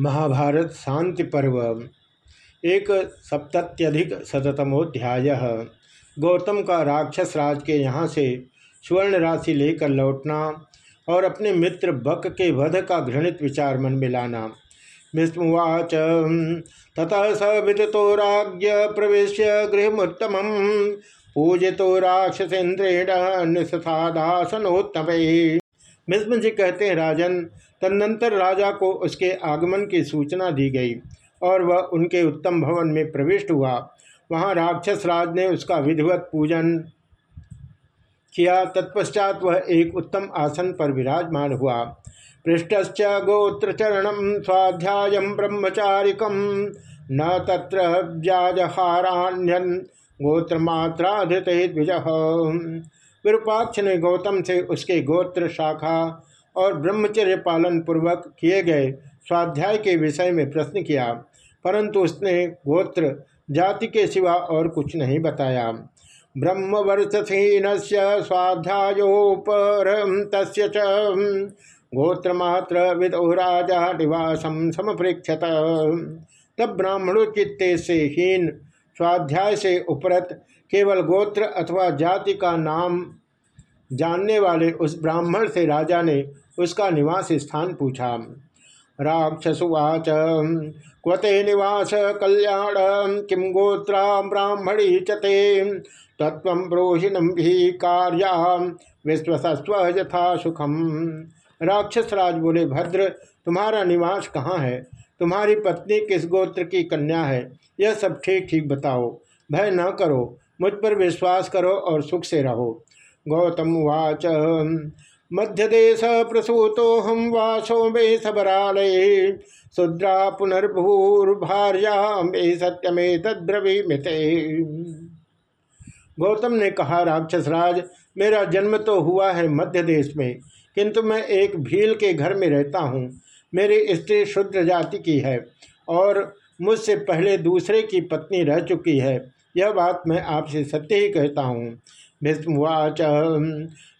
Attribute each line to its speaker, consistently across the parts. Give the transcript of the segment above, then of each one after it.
Speaker 1: महाभारत शांति पर्व, एक सप्तत्यधिक शतमोध्याय गौतम का राक्षस राज के यहाँ से स्वर्ण राशि लेकर लौटना और अपने मित्र बक के वध का घृणित विचार मन में लाना। विस्मुवाच ततः स विदतो राज्य प्रवेश गृहमुत्तम। पूजितो राक्षसेन्द्रेण निषादासनोत्तम मिस्म जी कहते हैं, राजन तदनंतर राजा को उसके आगमन की सूचना दी गई और वह उनके उत्तम भवन में प्रविष्ट हुआ। वहाँ राक्षस राज ने उसका विधिवत पूजन किया। तत्पश्चात वह एक उत्तम आसन पर विराजमान हुआ। पृष्ठश्च गोत्रचरण स्वाध्याय ब्रह्मचारिकम न तत्र व्याजहारान्यन गोत्रमात्राधित द्विज। विरूपाक्ष ने गौतम से उसके गोत्र शाखा और ब्रह्मचर्य पालन पूर्वक किए गए स्वाध्याय के विषय में प्रश्न किया, परंतु उसने गोत्र, जाति के सिवा और कुछ नहीं बताया। ब्रह्म ब्रह्मवर्षहीन से स्वाध्यायोपर तस् गोत्रमात्र विदो राजा निवासम समपृक्षत तब ब्राह्मणोचित्ते से हीन स्वाध्याय से उपरत केवल गोत्र अथवा जाति का नाम जानने वाले उस ब्राह्मण से राजा ने उसका निवास स्थान पूछा। राक्षसुवाच क्वते निवास कल्याण? किम गोत्रा ब्राह्मणी चते तत्व ब्रोहिणम भी कार्या, विश्वसस्व यथा सुखम। राक्षस राज बोले, भद्र, तुम्हारा निवास कहाँ है? तुम्हारी पत्नी किस गोत्र की कन्या है? यह सब ठीक ठीक बताओ। भय न करो। मुझ पर विश्वास करो और सुख से रहो। गौतम वाच। मध्यदेश प्रसूतो हम वासो मे सबरालय। शुद्रा पुनर्भूर्भार्या मे सत्यमे तद्रवी गौतम ने कहा, राक्षस राज, मेरा जन्म तो हुआ है मध्य देश में, किंतु मैं एक भील के घर में रहता हूँ। मेरी स्त्री शुद्र जाति की है और मुझसे पहले दूसरे की पत्नी रह चुकी है। यह बात मैं आपसे सत्य ही कहता हूँ। भीष्मवाच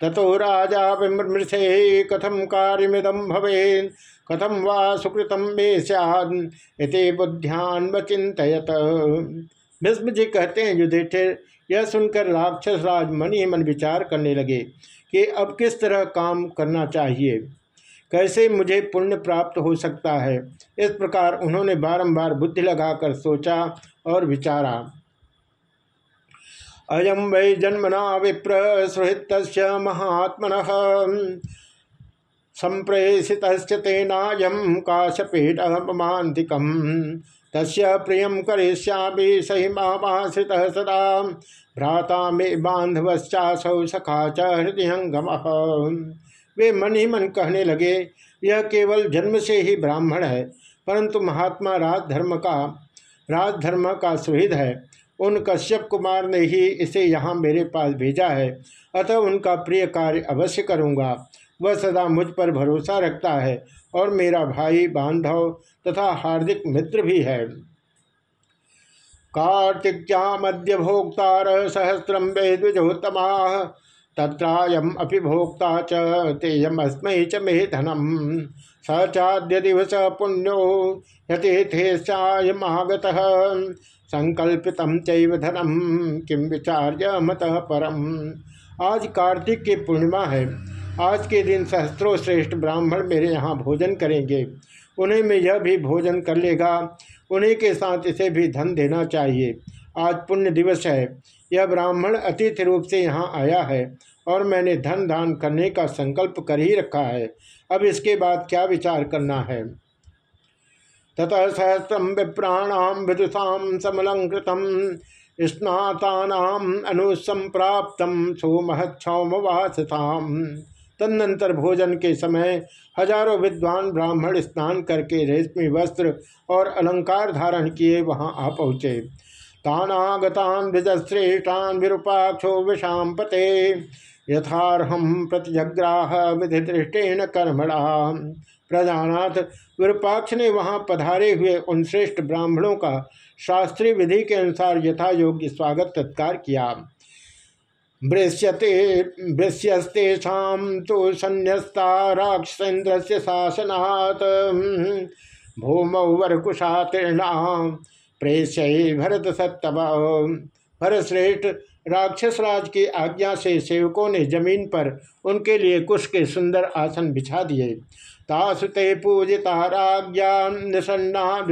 Speaker 1: ततो राजा विमृशे कथम कार्यमिदम भवे कथम वा सुकृतम मे सैद बुद्ध्यान चिंतत भीष्म जी कहते हैं, युधिष्ठिर, यह सुनकर राक्षस राज मन ही मन विचार करने लगे कि अब किस तरह काम करना चाहिए? कैसे मुझे पुण्य प्राप्त हो सकता है? इस प्रकार उन्होंने बारंबार बुद्धि लगाकर सोचा और विचारा। अयम वै जन्मना विप्र सुहृत महात्मन। संप्रेषित तेनायम काशपेटमांतिकम तस्य प्रिय करिष्यामि सही सदा। भ्राता मे बांधवश्चासौ सखा च हृदयंगम वे मन ही मन कहने लगे, यह केवल जन्म से ही ब्राह्मण है, परंतु महात्मा राजधर्म का राजधर्म का सुहृद है। उन कश्यप कुमार ने ही इसे यहाँ मेरे पास भेजा है। अतः उनका प्रिय कार्य अवश्य करूँगा। वह सदा मुझ पर भरोसा रखता है और मेरा भाई, बांधव तथा हार्दिक मित्र भी है। कार्तिक्यामद्य भोक्ता सहस्रम वे द्विजोत्तमा। तत्रायम अपि भोक्ता च तेयमस्मै च मे धनम। स चाद्य दिवस पुण्यो यथेथेश्चायमागत संकल्पित धनम किम विचार्य मत परम। आज कार्तिक की पूर्णिमा है। आज के दिन सहस्त्रों श्रेष्ठ ब्राह्मण मेरे यहाँ भोजन करेंगे। उन्हें में यह भी भोजन कर लेगा। उन्हीं के साथ इसे भी धन देना चाहिए। आज पुण्य दिवस है। यह ब्राह्मण अतिथि रूप से यहाँ आया है। और मैंने धन दान करने का संकल्प कर ही रखा है। अब इसके बाद क्या विचार करना है? ततः सहस्रम विप्राणाम विदुषा समलंकृतम स्नातानाम अनुसंप्राप्त सोमहक्षौमवासताम तदनंतर भोजन के समय हज़ारों विद्वान ब्राह्मण स्नान करके रेशमी वस्त्र और अलंकार धारण किए वहाँ आ पहुँचे। तानागतान द्विजश्रेष्ठान विरूपाक्षो विषाम पते यथारहम प्रतिजग्राह विधि दृष्टेन कर्मणा। प्रजानाथ, विरूपाक्ष ने वहाँ पधारे हुए उन श्रेष्ठ ब्राह्मणों का शास्त्रीय विधि के अनुसार यथा योग्य स्वागत तत्कार किया। वृश्यस्तेषा तो राक्षसेन्द्र से शासनात्। भूमौ प्रेष्य भरत सत्तव भरत श्रेष्ठ राक्षस राज की आज्ञा से सेवकों ने ज़मीन पर उनके लिए कुश के सुंदर आसन बिछा दिए। तासुते पूजिता राज्ञान्ना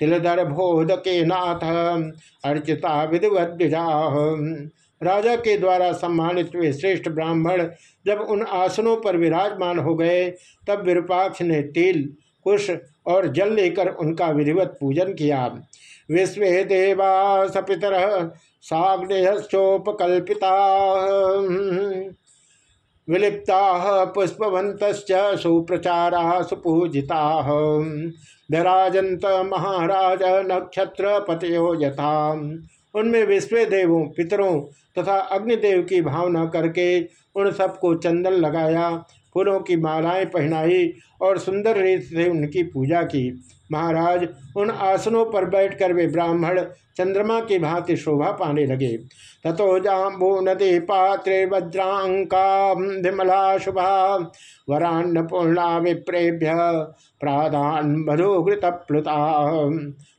Speaker 1: तिलधर बोधके नाथ अर्चिता विधिवद्विजा राजा के द्वारा सम्मानित हुए श्रेष्ठ ब्राह्मण जब उन आसनों पर विराजमान हो गए, तब विरूपाक्ष ने तिल, कुश और जल लेकर उनका विधिवत पूजन किया। विश्व देवा सपितर साग्नेयोपकल्पिता विलिप्ता पुष्पवंत सुप्रचारा, सुपूजिता। विराजंत महाराज नक्षत्र पतयो यथा। उनमें विश्व देवों पितरों तथा अग्निदेव की भावना करके उन सबको चंदन लगाया। फूलों की मालाएँ पहनाई और सुंदर रीत से उनकी पूजा की। महाराज, उन आसनों पर बैठकर वे ब्राह्मण चंद्रमा की भांति शोभा पाने लगे। तथो जाम्बू नदी पात्रे वज्रांका विमला शुभा वरान्नपूर्णा विप्रेभ्य प्राधान मधुघृत प्लुता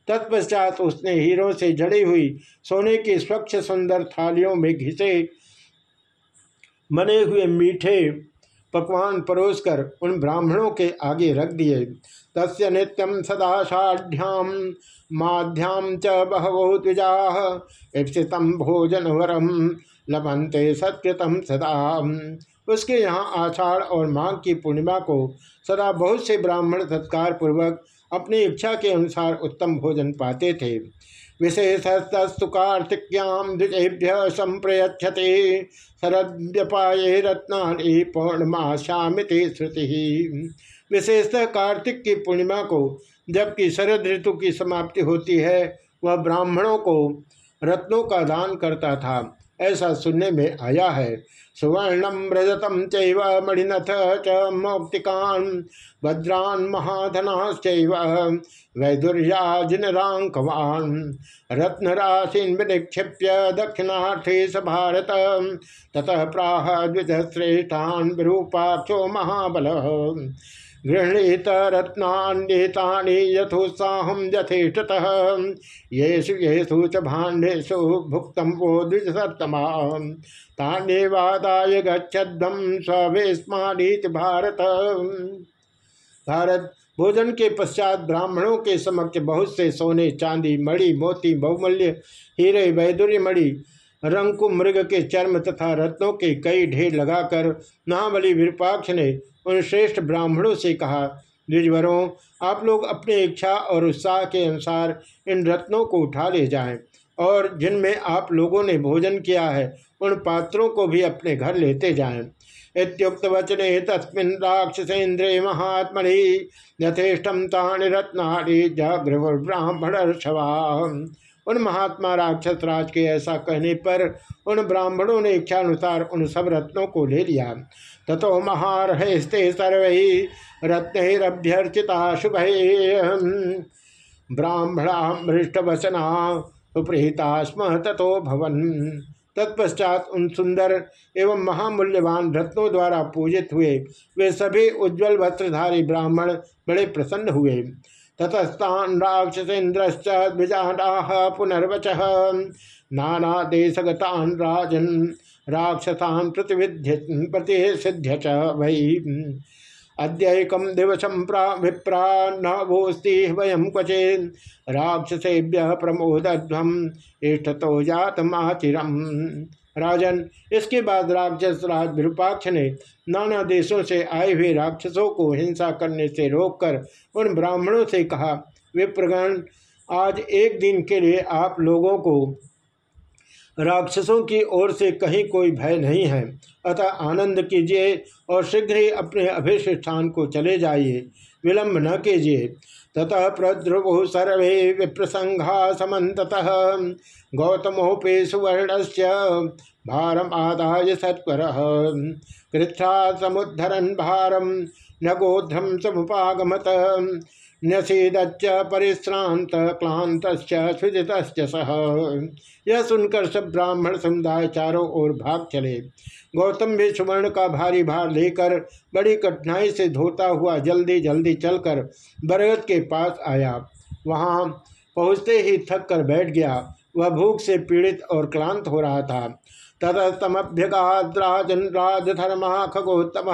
Speaker 1: तत्पश्चात उसने हीरों से जड़ी हुई सोने की स्वच्छ सुंदर थालियों में घिसे, मने हुए मीठे पकवान परोसकर उन ब्राह्मणों के आगे रख दिए। तस् नित्यम सदा षाढ़्याम माध्याम च बहवो द्विजा, इप्सित भोजन वरम लभंते सत्यतम सदा। उसके यहाँ आषाढ़ और माघ की पूर्णिमा को सदा बहुत से ब्राह्मण सत्कार पूर्वक अपनी इच्छा के अनुसार उत्तम भोजन पाते थे। विशेषस्तु द्विजेभ्य संप्रयच्छते शरद्यपाये रत्ना पौर्णमाशामिति श्रुति। विशेषतः कार्तिक की पूर्णिमा को जबकि शरद ऋतु की समाप्ति होती है, वह ब्राह्मणों को रत्नों का दान करता था। ऐसा सुनने में आया है। सुवर्णम रजतम चैव मणिनथ च मौक्तिकान, भद्रान महाधनाश्चैव वैदुर्याजिनरांकवान रत्नराशिन विनिक्षिप्य दक्षिणार्थे स भारत। ततः प्राह द्विजश्रेष्ठान विरूपाक्षो महाबल। गृहणीत रत्नान्येतानि यथोत्साहं यथेष्टतः। येषु येषु च भाण्डेषु भुक्तं वो द्विजसत्तमा तान्येवादाय गच्छध्वं स्वेस्मानीति भारत। भारत भोजन के पश्चात ब्राह्मणों के समक्ष बहुत से सोने, चांदी, मणि, मोती, बहुमूल्य हीरे, वैदुर्य मणि रंकु मृग के चर्म तथा रत्नों के कई ढेर लगाकर महाबली विरूपाक्ष ने उन श्रेष्ठ ब्राह्मणों से कहा द्विजवरों आप लोग अपनी इच्छा और उत्साह के अनुसार इन रत्नों को उठा ले जाएँ और जिनमें आप लोगों ने भोजन किया है, उन पात्रों को भी अपने घर लेते जाएँ। इतुक्त वचने, तस्मिन राक्षसेन्द्रे महात्मनि यथेष्टम तानि रत्नानि जागृब्राह्मण उन महात्मा राक्षस राज के ऐसा कहने पर उन ब्राह्मणों ने इच्छानुसार उन सब रत्नों को ले लिया। तथो महारहस्ते सर्व रत्नरभ्यर्चिता शुभ ब्राह्मणा मृष्टवचना सुप्रहिता स्म तथो भवन। तत्पश्चात उन सुंदर एवं महामूल्यवान रत्नों द्वारा पूजित हुए वे सभी उज्ज्वल वस्त्रधारी ब्राह्मण बड़े प्रसन्न हुए। ततस्तान राक्षसेन्द्र द्विजानाः पुनर्वच। नाना देशगतान राजन राक्षसान प्रतिविध्य प्रतिसिध्य च वही अद्यकम दिवसम विप्रा नभोस्ती वयम क्वचे राक्षसेभ्य प्रमोदध्वम इष्टतो जातमाचिरम राजन, इसके बाद राक्षस राज विरूपाक्ष ने नाना देशों से आए हुए राक्षसों को हिंसा करने से रोककर उन ब्राह्मणों से कहा, विप्रगण, आज एक दिन के लिए आप लोगों को राक्षसों की ओर से कहीं कोई भय नहीं है। अतः आनंद कीजिए और शीघ्र ही अपने अभिष्ट स्थान को चले जाइए। विलंब न कीजिए। ततः प्रद्रुवु सर्वे विप्रसंघा समत गौतमोपे से भारम आदाय सत्वर। कृथा समुद्धरन भारम न गोध्रम समुपागमत। न्यसीदच्च परिश्रांत क्लांत सुजित सह यह सुनकर सब ब्राह्मण समुदाय चारों ओर भाग चले। गौतम भी सुवर्ण का भारी भार लेकर बड़ी कठिनाई से धोता हुआ जल्दी जल्दी चलकर बरगद के पास आया। वहाँ पहुँचते ही थक कर बैठ गया। वह भूख से पीड़ित और क्लांत हो रहा था। तदस्तमभ्यगाद्राजन राजधर्मा खगोत्तम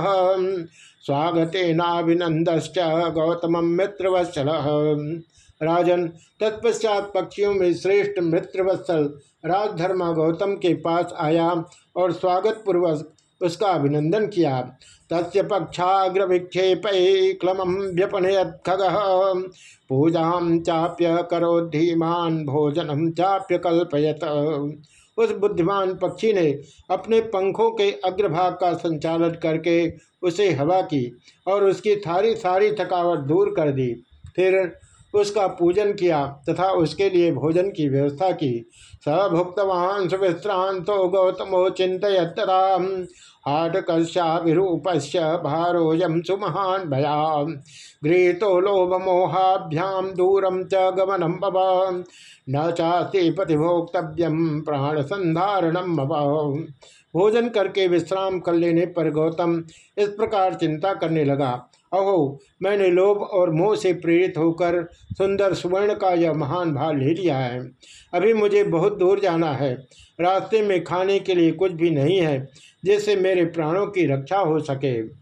Speaker 1: स्वागते नाभिनंद गौतम मित्रवत्सल। राजन, तत्पश्चात पक्षियों में श्रेष्ठ मित्रवत्सल राजधर्मा गौतम के पास आया और स्वागत पूर्वक उसका अभिनंदन किया। तस् पक्षाग्र विक्षेप क्लम व्यपनयत खग। पूजा चाप्य करो धीमान भोजनम चाप्य कल्पयत उस बुद्धिमान पक्षी ने अपने पंखों के अग्रभाग का संचालन करके उसे हवा की और उसकी थारी सारी थकावट दूर कर दी। फिर उसका पूजन किया तथा उसके लिए भोजन की व्यवस्था की। स भुक्तवान सुविश्रांतो गौतमो चिंतरा हाट कश्याभिरूपस्य भारोजम सुमहान भया गृहतो लोभ मोहाभ्याम दूरम च गमनम न चास्ते पतिभोक्तव्यम प्राण संधारणम भोजन करके विश्राम कर लेने पर गौतम इस प्रकार चिंता करने लगा। अहो, मैंने लोभ और मोह से प्रेरित होकर सुंदर सुवर्ण का यह महान भार ले लिया है। अभी मुझे बहुत दूर जाना है। रास्ते में खाने के लिए कुछ भी नहीं है, जिससे मेरे प्राणों की रक्षा हो सके।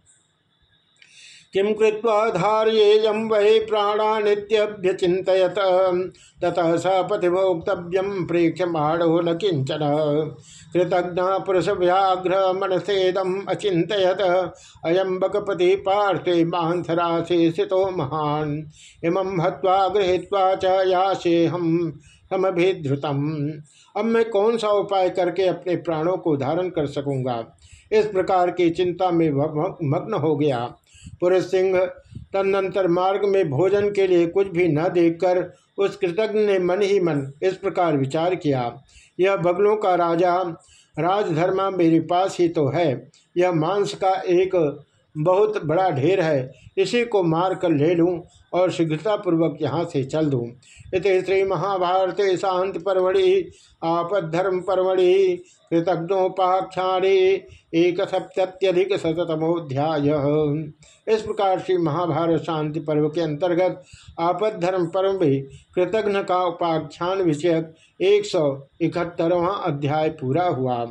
Speaker 1: किं कृत्वा धार्येयं वै प्राणा नित्यभ्यचिन्तयत ततः स पतिभोक्तव्यं प्रेक्ष्यमाणो न किंचन कृतज्ञ पुरुष व्याघ्र मनसेदम अचिंतयत अयम बकपति पार्थे मांसराशे स्थितो महान। इमं हत्वा गृहीत्वा च यासे हम समभिधृतम अब मैं कौन सा उपाय करके अपने प्राणों को धारण कर सकूँगा? इस प्रकार की चिंता में मग्न हो गया। पुरुष सिंह तदनंतर मार्ग में भोजन के लिए कुछ भी न देखकर उस कृतज्ञ ने मन ही मन इस प्रकार विचार किया, यह बगलों का राजा राजधर्मा मेरे पास ही तो है। यह मांस का एक बहुत बड़ा ढेर है, इसी को मार कर ले लूँ और शीघ्रतापूर्वक यहाँ से चल दूँ। इत श्री महाभारत शांति परवड़ी आपद्धर्म परवड़ी कृतज्ञोपाख्याणी एक सप्तत्यधिक शतमोध्याय इस प्रकार श्री महाभारत शांति पर्व के अंतर्गत आपद्धर्म पर्व भी कृतघ्न का उपाख्यान विषयक एक सौ इकहत्तरवा अध्याय पूरा हुआ।